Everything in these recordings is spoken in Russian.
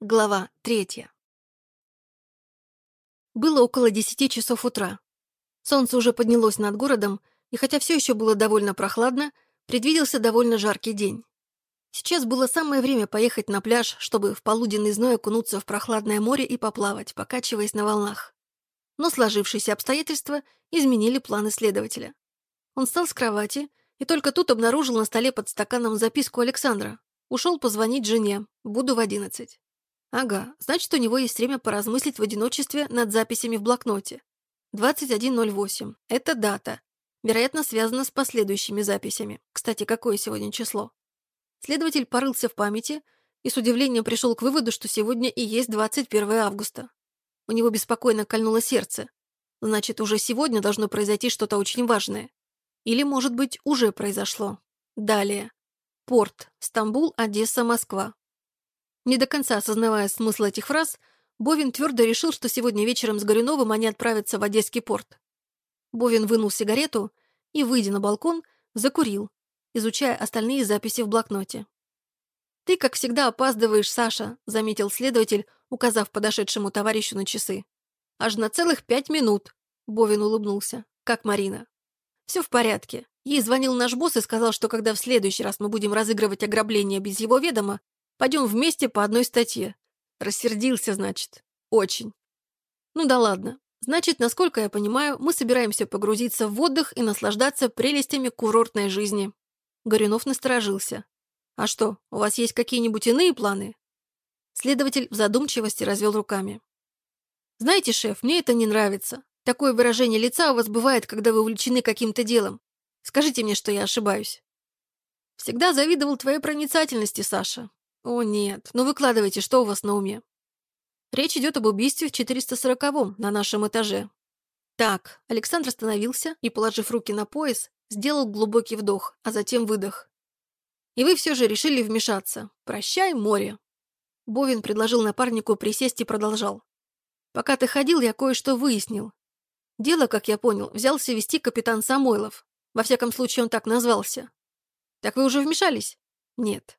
Глава третья. Было около десяти часов утра. Солнце уже поднялось над городом, и хотя все еще было довольно прохладно, предвиделся довольно жаркий день. Сейчас было самое время поехать на пляж, чтобы в полуденный зной окунуться в прохладное море и поплавать, покачиваясь на волнах. Но сложившиеся обстоятельства изменили планы следователя. Он встал с кровати и только тут обнаружил на столе под стаканом записку Александра. Ушел позвонить жене. Буду в одиннадцать. Ага, значит, у него есть время поразмыслить в одиночестве над записями в блокноте. 21.08. Это дата. Вероятно, связана с последующими записями. Кстати, какое сегодня число? Следователь порылся в памяти и с удивлением пришел к выводу, что сегодня и есть 21 августа. У него беспокойно кольнуло сердце. Значит, уже сегодня должно произойти что-то очень важное. Или, может быть, уже произошло. Далее. Порт. Стамбул, Одесса, Москва. Не до конца осознавая смысл этих фраз, Бовин твердо решил, что сегодня вечером с Горюновым они отправятся в Одесский порт. Бовин вынул сигарету и, выйдя на балкон, закурил, изучая остальные записи в блокноте. «Ты, как всегда, опаздываешь, Саша», — заметил следователь, указав подошедшему товарищу на часы. «Аж на целых пять минут», — Бовин улыбнулся. «Как Марина?» «Все в порядке. Ей звонил наш босс и сказал, что когда в следующий раз мы будем разыгрывать ограбление без его ведома, Пойдем вместе по одной статье. Рассердился, значит. Очень. Ну да ладно. Значит, насколько я понимаю, мы собираемся погрузиться в отдых и наслаждаться прелестями курортной жизни. Горюнов насторожился. А что, у вас есть какие-нибудь иные планы? Следователь в задумчивости развел руками. Знаете, шеф, мне это не нравится. Такое выражение лица у вас бывает, когда вы увлечены каким-то делом. Скажите мне, что я ошибаюсь. Всегда завидовал твоей проницательности, Саша. «О, нет. Ну выкладывайте, что у вас на уме?» «Речь идет об убийстве в 440-м на нашем этаже». «Так». Александр остановился и, положив руки на пояс, сделал глубокий вдох, а затем выдох. «И вы все же решили вмешаться. Прощай, море». Бовин предложил напарнику присесть и продолжал. «Пока ты ходил, я кое-что выяснил. Дело, как я понял, взялся вести капитан Самойлов. Во всяком случае, он так назвался. Так вы уже вмешались? Нет.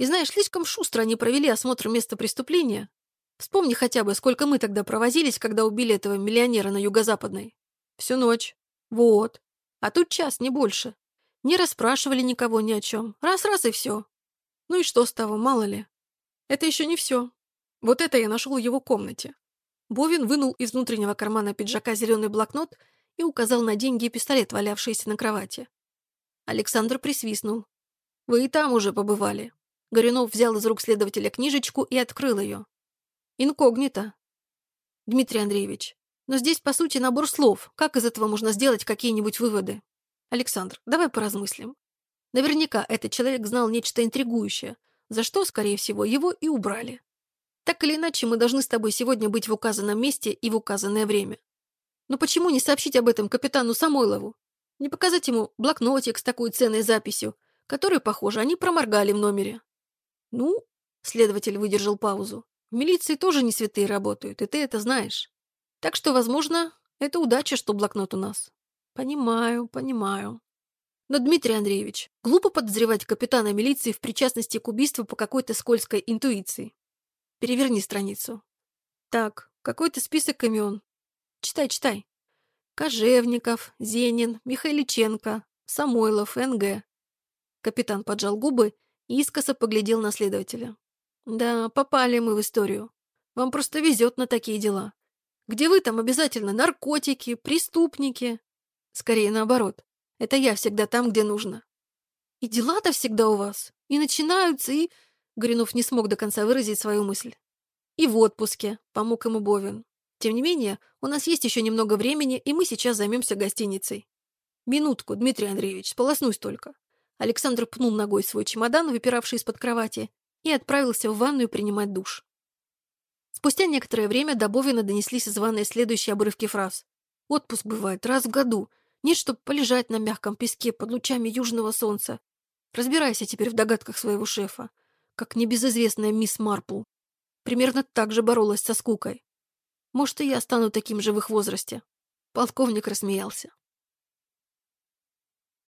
И знаешь, слишком шустро они провели осмотр места преступления. Вспомни хотя бы, сколько мы тогда провозились, когда убили этого миллионера на Юго-Западной. Всю ночь. Вот. А тут час, не больше. Не расспрашивали никого ни о чем. Раз-раз и все. Ну и что с того, мало ли. Это еще не все. Вот это я нашел в его комнате. Бовин вынул из внутреннего кармана пиджака зеленый блокнот и указал на деньги и пистолет, валявшиеся на кровати. Александр присвистнул. «Вы и там уже побывали. Горюнов взял из рук следователя книжечку и открыл ее. Инкогнито. Дмитрий Андреевич, но здесь, по сути, набор слов. Как из этого можно сделать какие-нибудь выводы? Александр, давай поразмыслим. Наверняка этот человек знал нечто интригующее, за что, скорее всего, его и убрали. Так или иначе, мы должны с тобой сегодня быть в указанном месте и в указанное время. Но почему не сообщить об этом капитану Самойлову? Не показать ему блокнотик с такой ценной записью, который, похоже, они проморгали в номере. «Ну?» — следователь выдержал паузу. «В милиции тоже не святые работают, и ты это знаешь. Так что, возможно, это удача, что блокнот у нас». «Понимаю, понимаю». Но, Дмитрий Андреевич, глупо подозревать капитана милиции в причастности к убийству по какой-то скользкой интуиции. Переверни страницу. Так, какой-то список имен. Читай, читай. Кожевников, Зенин, Михайличенко, Самойлов, НГ. Капитан поджал губы искоса поглядел на следователя. «Да, попали мы в историю. Вам просто везет на такие дела. Где вы там обязательно наркотики, преступники?» «Скорее наоборот. Это я всегда там, где нужно». «И дела-то всегда у вас. И начинаются, и...» Горюнов не смог до конца выразить свою мысль. «И в отпуске», — помог ему Бовин. «Тем не менее, у нас есть еще немного времени, и мы сейчас займемся гостиницей». «Минутку, Дмитрий Андреевич, сполоснусь только». Александр пнул ногой свой чемодан, выпиравший из-под кровати, и отправился в ванную принимать душ. Спустя некоторое время до Бовина донеслись из ванной следующие обрывки фраз. «Отпуск бывает раз в году. Нет, чтоб полежать на мягком песке под лучами южного солнца. Разбирайся теперь в догадках своего шефа, как небезызвестная мисс Марпл. Примерно так же боролась со скукой. Может, и я стану таким же в их возрасте». Полковник рассмеялся.